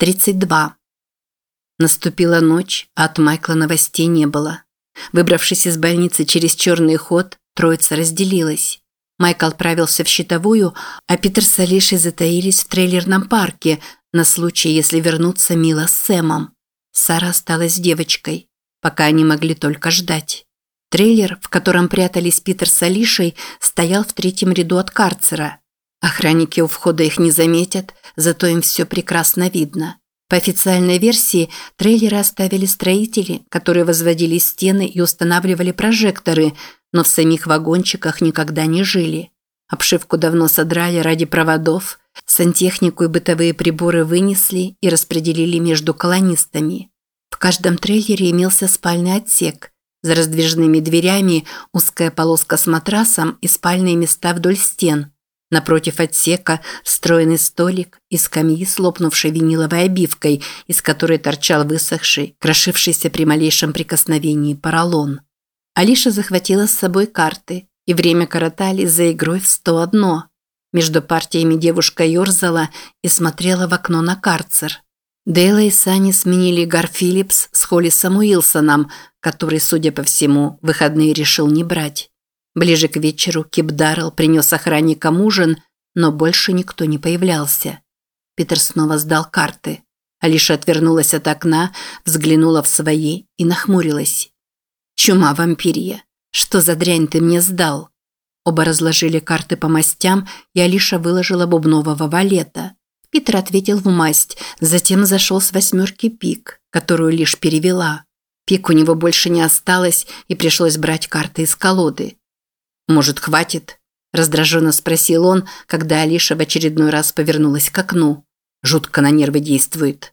32. Наступила ночь, а от Майкла новостей не было. Выбравшись из больницы через черный ход, троица разделилась. Майкл отправился в щитовую, а Питер с Алишей затаились в трейлерном парке на случай, если вернутся Мила с Сэмом. Сара осталась девочкой, пока они могли только ждать. Трейлер, в котором прятались Питер с Алишей, стоял в третьем ряду от карцера. Охранники у входа их не заметят, зато им все прекрасно видно. По официальной версии, трейлеры оставили строители, которые возводили стены и устанавливали прожекторы, но в самих вагончиках никогда не жили. Обшивку давно содрали ради проводов, сантехнику и бытовые приборы вынесли и распределили между колонистами. В каждом трейлере имелся спальный отсек. За раздвижными дверями узкая полоска с матрасом и спальные места вдоль стен – Напротив отсека встроенный столик и скамьи с лопнувшей виниловой обивкой, из которой торчал высохший, крошившийся при малейшем прикосновении поролон. Алиша захватила с собой карты, и время коротали за игрой в 101. Между партиями девушка ерзала и смотрела в окно на карцер. Дейла и Сани сменили Гар Филлипс с Холли Самуилсоном, который, судя по всему, выходные решил не брать. Ближе к вечеру Кип Даррелл принес охранникам ужин, но больше никто не появлялся. Питер снова сдал карты. Алиша отвернулась от окна, взглянула в свои и нахмурилась. «Чума вампирия! Что за дрянь ты мне сдал?» Оба разложили карты по мастям, и Алиша выложила бубнового валета. Питер ответил в масть, затем зашел с восьмерки пик, которую лишь перевела. Пик у него больше не осталось, и пришлось брать карты из колоды. «Может, хватит?» – раздраженно спросил он, когда Алиша в очередной раз повернулась к окну. «Жутко на нервы действует».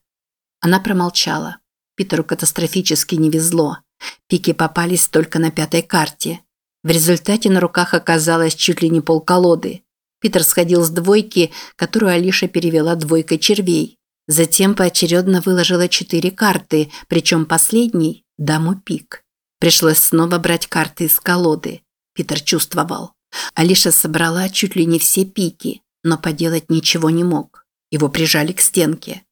Она промолчала. Питеру катастрофически не везло. Пики попались только на пятой карте. В результате на руках оказалось чуть ли не полколоды. Питер сходил с двойки, которую Алиша перевела двойкой червей. Затем поочередно выложила четыре карты, причем последний – даму пик. Пришлось снова брать карты из колоды. Питер чувствовал. Алиша собрала чуть ли не все пики, но поделать ничего не мог. Его прижали к стенке.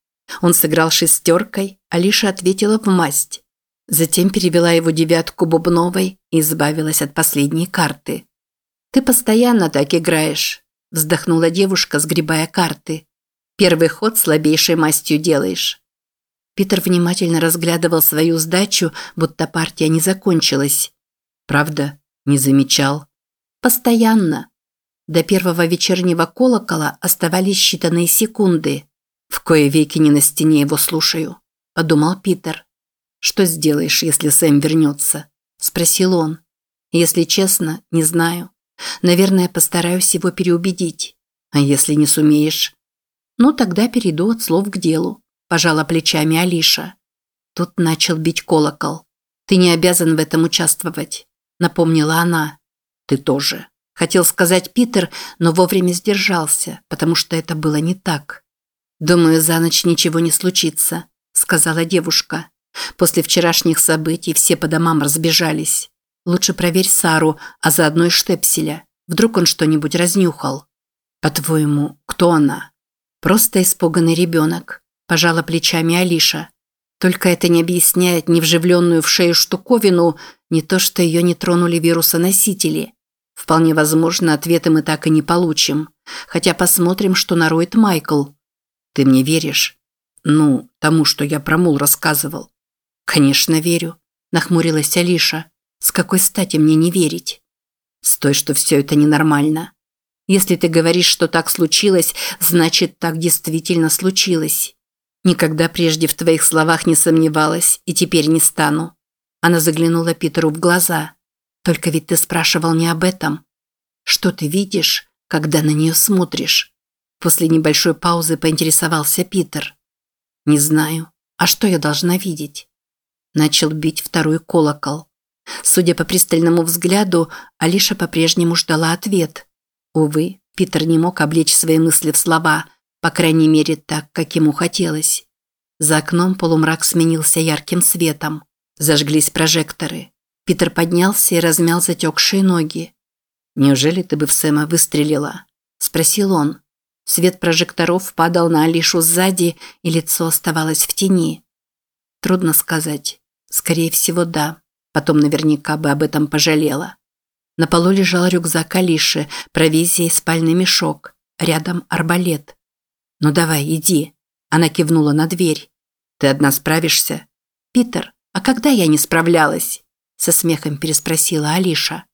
Он сыграл шестеркой, Алиша ответила в масть. Затем перевела его девятку бубновой и избавилась от последней карты. «Ты постоянно так играешь», – вздохнула девушка, сгребая карты. «Первый ход слабейшей мастью делаешь». Питер внимательно разглядывал свою сдачу, будто партия не закончилась. «Правда?» Не замечал. Постоянно. До первого вечернего колокола оставались считанные секунды. В кое веки не на стене его слушаю, подумал Питер. Что сделаешь, если Сэм вернется? Спросил он. Если честно, не знаю. Наверное, постараюсь его переубедить. А если не сумеешь? Ну, тогда перейду от слов к делу. Пожала плечами Алиша. Тут начал бить колокол. Ты не обязан в этом участвовать напомнила она. Ты тоже. Хотел сказать Питер, но вовремя сдержался, потому что это было не так. Думаю, за ночь ничего не случится, сказала девушка. После вчерашних событий все по домам разбежались. Лучше проверь Сару, а заодно и Штепселя. Вдруг он что-нибудь разнюхал. По-твоему, кто она? Просто испуганный ребенок. Пожала плечами Алиша. Только это не объясняет ни вживленную в шею штуковину, ни то, что ее не тронули вирусоносители. Вполне возможно, ответы мы так и не получим. Хотя посмотрим, что нароет Майкл. Ты мне веришь? Ну, тому, что я про мул рассказывал. Конечно, верю, нахмурилась Алиша. С какой стати мне не верить? С той, что все это ненормально. Если ты говоришь, что так случилось, значит, так действительно случилось. Никогда прежде в твоих словах не сомневалась и теперь не стану. Она заглянула Питеру в глаза. Только ведь ты спрашивал не об этом. Что ты видишь, когда на нее смотришь? После небольшой паузы поинтересовался Питер. Не знаю. А что я должна видеть? Начал бить второй колокол. Судя по пристальному взгляду, Алиша по-прежнему ждала ответ. Увы, Питер не мог облечь свои мысли в слова – по крайней мере, так, как ему хотелось. За окном полумрак сменился ярким светом. Зажглись прожекторы. Питер поднялся и размял затекшие ноги. «Неужели ты бы в Сэма выстрелила?» – спросил он. Свет прожекторов падал на Алишу сзади, и лицо оставалось в тени. Трудно сказать. Скорее всего, да. Потом наверняка бы об этом пожалела. На полу лежал рюкзак Алиши, провизия и спальный мешок. Рядом арбалет. «Ну давай, иди». Она кивнула на дверь. «Ты одна справишься?» «Питер, а когда я не справлялась?» Со смехом переспросила Алиша.